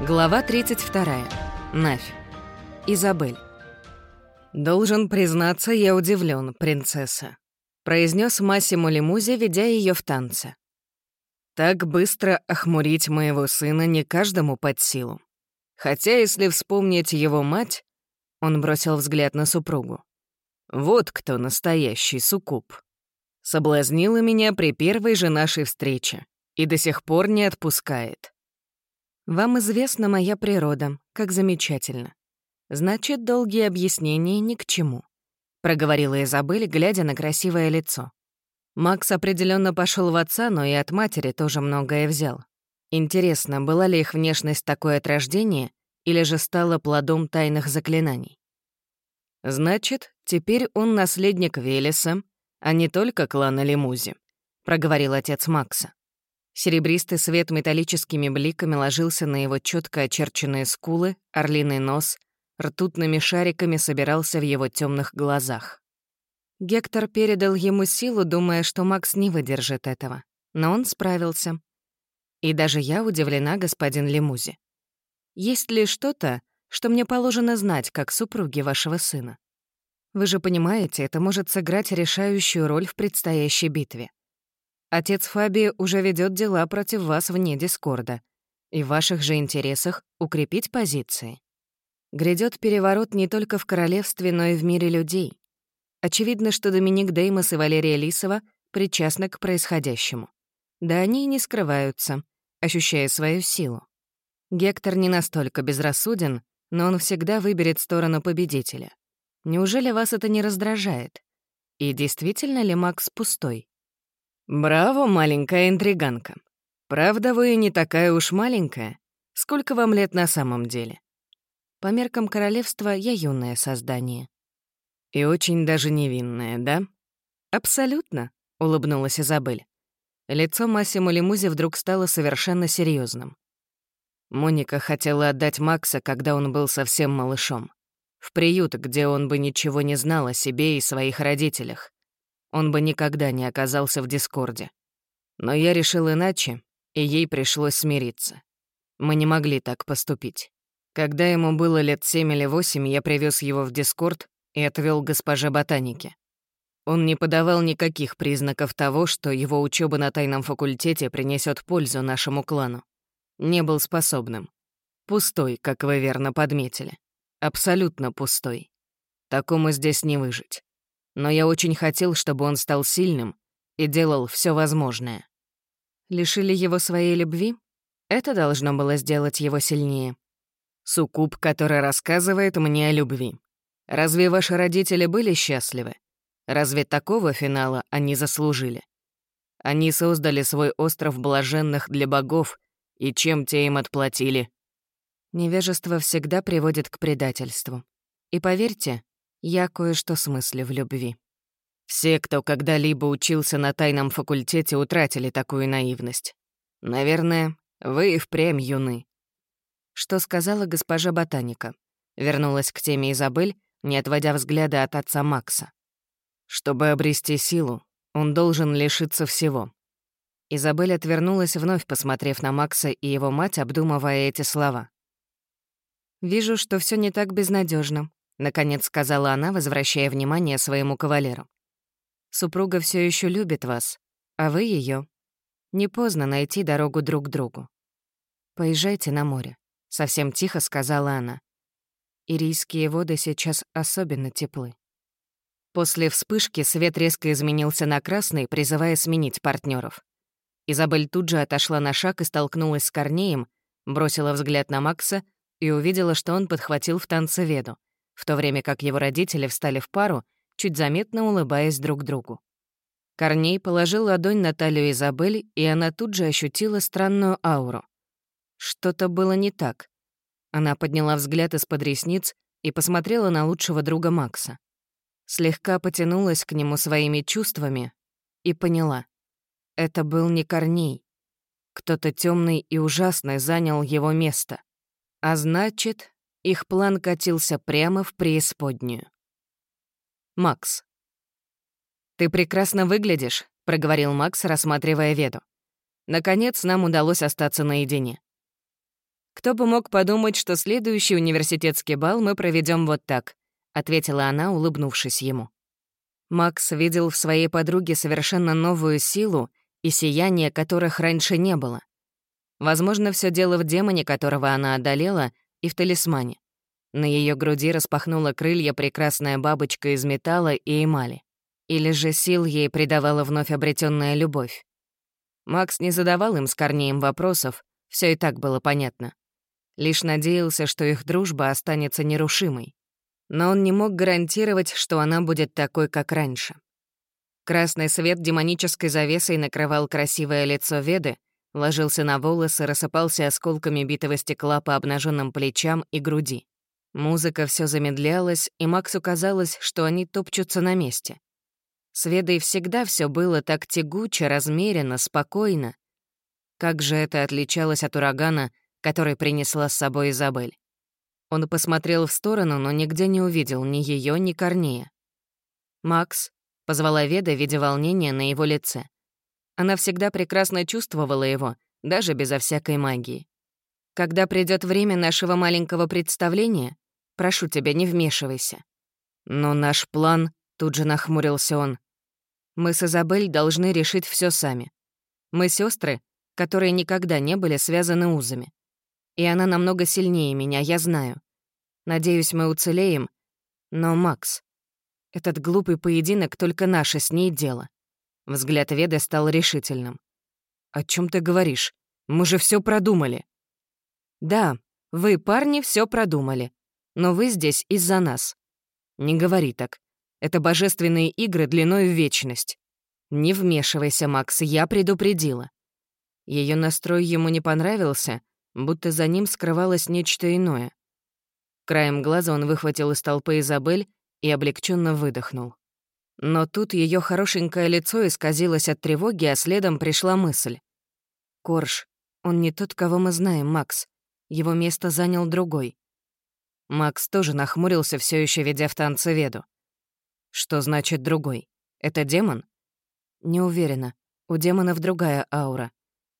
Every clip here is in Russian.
Глава 32. Нафь. Изабель. «Должен признаться, я удивлен, принцесса», — произнес Массимо Лимузи, ведя ее в танце. «Так быстро охмурить моего сына не каждому под силу. Хотя, если вспомнить его мать, он бросил взгляд на супругу. Вот кто настоящий суккуб. Соблазнила меня при первой же нашей встрече и до сих пор не отпускает. Вам известна моя природа, как замечательно. Значит, долгие объяснения ни к чему», — проговорила Изабель, глядя на красивое лицо. Макс определенно пошел в отца, но и от матери тоже многое взял. Интересно, была ли их внешность такой от рождения или же стала плодом тайных заклинаний? «Значит, теперь он наследник Велеса, а не только клана Лемузи», — проговорил отец Макса. Серебристый свет металлическими бликами ложился на его четко очерченные скулы, орлиный нос, ртутными шариками собирался в его темных глазах. Гектор передал ему силу, думая, что Макс не выдержит этого. Но он справился. И даже я удивлена, господин Лемузи. Есть ли что-то, что мне положено знать, как супруги вашего сына? Вы же понимаете, это может сыграть решающую роль в предстоящей битве. Отец Фаби уже ведет дела против вас вне Дискорда, и в ваших же интересах укрепить позиции. Грядет переворот не только в королевстве, но и в мире людей. Очевидно, что Доминик Деймос и Валерия Лисова причастны к происходящему. Да они и не скрываются, ощущая свою силу. Гектор не настолько безрассуден, но он всегда выберет сторону победителя. Неужели вас это не раздражает? И действительно ли Макс пустой? «Браво, маленькая интриганка. Правда, вы не такая уж маленькая. Сколько вам лет на самом деле?» По меркам королевства я юное создание. «И очень даже невинное, да?» «Абсолютно», — улыбнулась Изабель. Лицо Массимо Лимузи вдруг стало совершенно серьезным. Моника хотела отдать Макса, когда он был совсем малышом. В приют, где он бы ничего не знал о себе и своих родителях он бы никогда не оказался в Дискорде. Но я решил иначе, и ей пришлось смириться. Мы не могли так поступить. Когда ему было лет семь или восемь, я привез его в Дискорд и отвел госпоже ботаники. Он не подавал никаких признаков того, что его учеба на тайном факультете принесет пользу нашему клану. Не был способным. Пустой, как вы верно подметили. Абсолютно пустой. Такому здесь не выжить но я очень хотел, чтобы он стал сильным и делал все возможное. Лишили его своей любви? Это должно было сделать его сильнее. Суккуб, который рассказывает мне о любви. Разве ваши родители были счастливы? Разве такого финала они заслужили? Они создали свой остров блаженных для богов, и чем те им отплатили? Невежество всегда приводит к предательству. И поверьте, я кое-что смыслю в любви. Все, кто когда-либо учился на тайном факультете, утратили такую наивность. Наверное, вы и впрямь юны. Что сказала госпожа ботаника? Вернулась к теме Изабель, не отводя взгляда от отца Макса. Чтобы обрести силу, он должен лишиться всего. Изабель отвернулась, вновь посмотрев на Макса и его мать, обдумывая эти слова. «Вижу, что все не так безнадежно, — наконец сказала она, возвращая внимание своему кавалеру. «Супруга все еще любит вас, а вы ее. Не поздно найти дорогу друг к другу. Поезжайте на море», — совсем тихо сказала она. «Ирийские воды сейчас особенно теплы». После вспышки свет резко изменился на красный, призывая сменить партнеров. Изабель тут же отошла на шаг и столкнулась с Корнеем, бросила взгляд на Макса и увидела, что он подхватил в танце веду — в то время как его родители встали в пару, чуть заметно улыбаясь друг другу. Корней положил ладонь на талию Изабель, и она тут же ощутила странную ауру. Что-то было не так. Она подняла взгляд из-под ресниц и посмотрела на лучшего друга Макса. Слегка потянулась к нему своими чувствами и поняла. Это был не Корней. Кто-то темный и ужасный занял его место. А значит, их план катился прямо в преисподнюю. Макс. «Ты прекрасно выглядишь», — проговорил Макс, рассматривая Веду. «Наконец, нам удалось остаться наедине». «Кто бы мог подумать, что следующий университетский бал мы проведем вот так», — ответила она, улыбнувшись ему. Макс видел в своей подруге совершенно новую силу и сияние которых раньше не было. Возможно, все дело в демоне, которого она одолела, и в талисмане. На ее груди распахнула крылья прекрасная бабочка из металла и эмали. Или же сил ей придавала вновь обретенная любовь. Макс не задавал им с Корнеем вопросов, все и так было понятно. Лишь надеялся, что их дружба останется нерушимой. Но он не мог гарантировать, что она будет такой, как раньше. Красный свет демонической завесой накрывал красивое лицо Веды, ложился на волосы, рассыпался осколками битого стекла по обнаженным плечам и груди. Музыка все замедлялась, и Максу казалось, что они топчутся на месте. С Ведой всегда все было так тягуче, размеренно, спокойно. Как же это отличалось от урагана, который принесла с собой Изабель? Он посмотрел в сторону, но нигде не увидел ни ее, ни Корнея. «Макс», — позвала Веда, видя волнение на его лице. Она всегда прекрасно чувствовала его, даже безо всякой магии. «Когда придет время нашего маленького представления, прошу тебя, не вмешивайся». «Но наш план», — тут же нахмурился он, мы с Изабель должны решить все сами. Мы сестры, которые никогда не были связаны узами. И она намного сильнее меня, я знаю. Надеюсь, мы уцелеем. Но, Макс, этот глупый поединок только наше с ней дело. Взгляд Веды стал решительным. «О чем ты говоришь? Мы же все продумали». «Да, вы, парни, все продумали. Но вы здесь из-за нас. Не говори так. Это божественные игры длиной в вечность. Не вмешивайся, Макс, я предупредила. Ее настрой ему не понравился, будто за ним скрывалось нечто иное. Краем глаза он выхватил из толпы Изабель и облегченно выдохнул. Но тут ее хорошенькое лицо исказилось от тревоги, а следом пришла мысль. «Корж, он не тот, кого мы знаем, Макс. Его место занял другой». Макс тоже нахмурился, все еще ведя в танце веду. Что значит другой? Это демон? Не уверена. У демонов другая аура.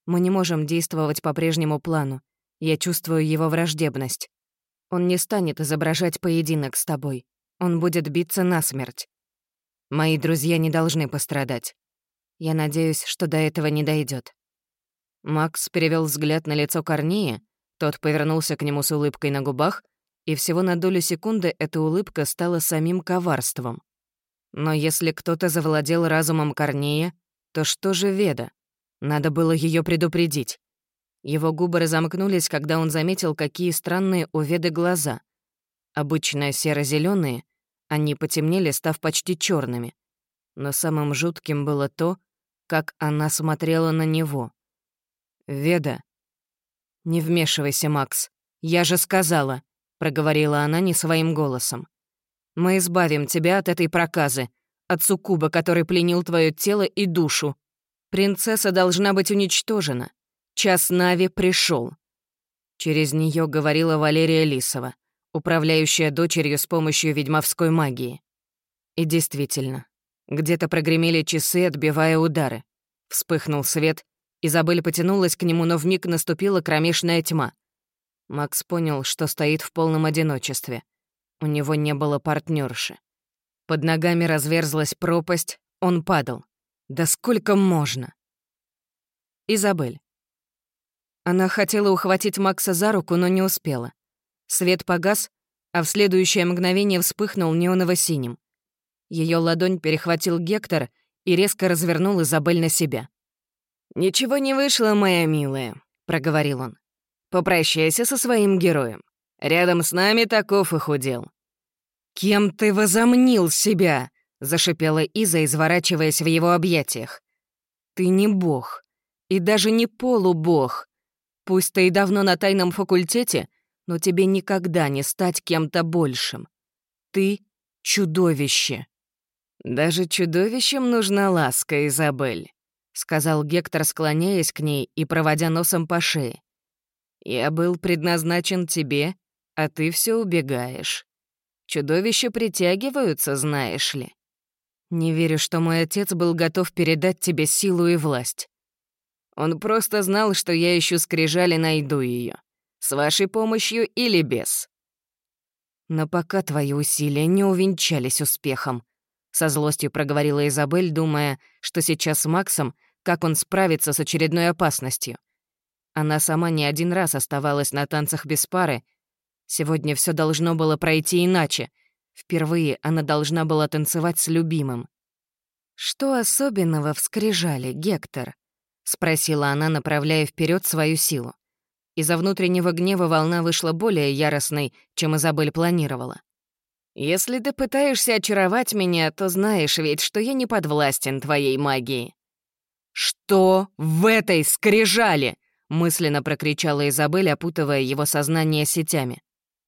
Мы не можем действовать по прежнему плану. Я чувствую его враждебность. Он не станет изображать поединок с тобой. Он будет биться насмерть. Мои друзья не должны пострадать. Я надеюсь, что до этого не дойдет. Макс перевел взгляд на лицо Корнея, тот повернулся к нему с улыбкой на губах, и всего на долю секунды эта улыбка стала самим коварством. Но если кто-то завладел разумом Корнея, то что же Веда? Надо было ее предупредить. Его губы разомкнулись, когда он заметил, какие странные у Веды глаза. Обычно серо зеленые они потемнели, став почти черными. Но самым жутким было то, как она смотрела на него. «Веда...» «Не вмешивайся, Макс. Я же сказала», — проговорила она не своим голосом. Мы избавим тебя от этой проказы, от суккуба, который пленил твое тело и душу. Принцесса должна быть уничтожена. Час Нави пришел. Через нее говорила Валерия Лисова, управляющая дочерью с помощью ведьмовской магии. И действительно, где-то прогремели часы, отбивая удары. Вспыхнул свет, Изабель потянулась к нему, но вмиг наступила кромешная тьма. Макс понял, что стоит в полном одиночестве — у него не было партнерши. Под ногами разверзлась пропасть, он падал. Да сколько можно? Изабель. Она хотела ухватить Макса за руку, но не успела. Свет погас, а в следующее мгновение вспыхнул неоново-синим. Ее ладонь перехватил Гектор и резко развернул Изабель на себя. «Ничего не вышло, моя милая», — проговорил он. «Попрощайся со своим героем. Рядом с нами таков и худел». «Кем ты возомнил себя?» — зашипела Иза, изворачиваясь в его объятиях. «Ты не бог. И даже не полубог. Пусть ты и давно на тайном факультете, но тебе никогда не стать кем-то большим. Ты — чудовище». «Даже чудовищем нужна ласка, Изабель», — сказал Гектор, склоняясь к ней и проводя носом по шее. «Я был предназначен тебе, а ты все убегаешь. Чудовища притягиваются, знаешь ли. Не верю, что мой отец был готов передать тебе силу и власть. Он просто знал, что я ищу скрижали, найду ее. С вашей помощью или без?» «Но пока твои усилия не увенчались успехом», — со злостью проговорила Изабель, думая, что сейчас с Максом, как он справится с очередной опасностью. Она сама не один раз оставалась на танцах без пары. Сегодня все должно было пройти иначе. Впервые она должна была танцевать с любимым. «Что особенного в Гектор?» — спросила она, направляя вперед свою силу. Из-за внутреннего гнева волна вышла более яростной, чем Изабель планировала. «Если ты пытаешься очаровать меня, то знаешь ведь, что я не подвластен твоей магии». «Что в этой скрижали?» — мысленно прокричала Изабель, опутывая его сознание сетями.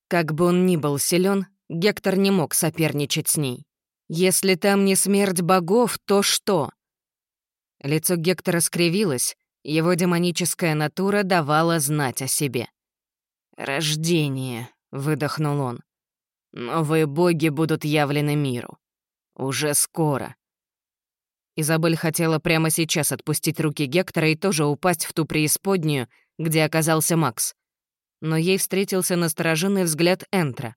Как бы он ни был силен, Гектор не мог соперничать с ней. Если там не смерть богов, то что? Лицо Гектора скривилось, его демоническая натура давала знать о себе. «Рождение», — выдохнул он. «Новые боги будут явлены миру. Уже скоро». Изабель хотела прямо сейчас отпустить руки Гектора и тоже упасть в ту преисподнюю, где оказался Макс. Но ей встретился настороженный взгляд Энтра.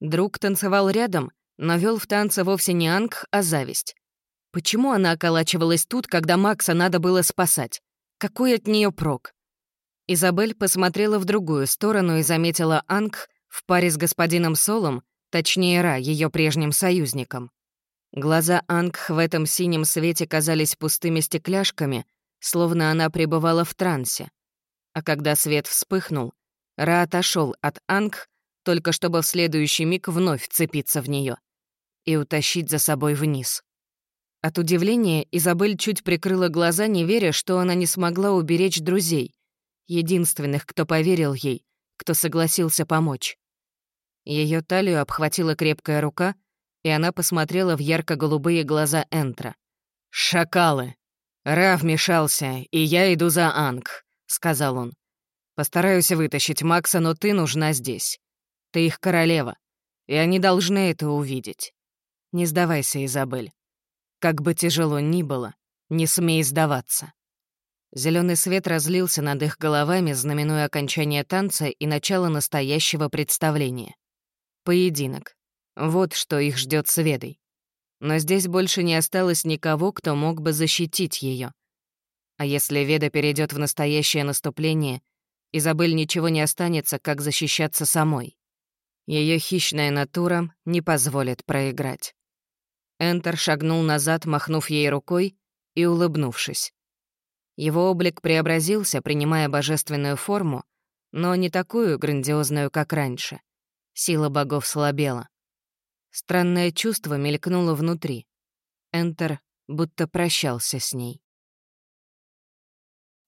Друг танцевал рядом, но вел в танце вовсе не Ангх, а зависть. Почему она околачивалась тут, когда Макса надо было спасать? Какой от нее прок? Изабель посмотрела в другую сторону и заметила Ангх в паре с господином Солом, точнее Ра, ее прежним союзником. Глаза Ангх в этом синем свете казались пустыми стекляшками, словно она пребывала в трансе. А когда свет вспыхнул, Ра отошел от Ангх, только чтобы в следующий миг вновь вцепиться в нее и утащить за собой вниз. От удивления Изабель чуть прикрыла глаза, не веря, что она не смогла уберечь друзей, единственных, кто поверил ей, кто согласился помочь. Ее талию обхватила крепкая рука, и она посмотрела в ярко-голубые глаза Энтра. «Шакалы! Ра вмешался, и я иду за Анг», — сказал он. «Постараюсь вытащить Макса, но ты нужна здесь. Ты их королева, и они должны это увидеть. Не сдавайся, Изабель. Как бы тяжело ни было, не смей сдаваться. Зеленый свет разлился над их головами, знаменуя окончание танца и начало настоящего представления. Поединок. Вот что их ждет с Ведой. Но здесь больше не осталось никого, кто мог бы защитить ее. А если Веда перейдет в настоящее наступление, Изабель ничего не останется, как защищаться самой. Ее хищная натура не позволит проиграть. Энтер шагнул назад, махнув ей рукой и улыбнувшись. Его облик преобразился, принимая божественную форму, но не такую грандиозную, как раньше. Сила богов слабела. Странное чувство мелькнуло внутри. Энтер будто прощался с ней.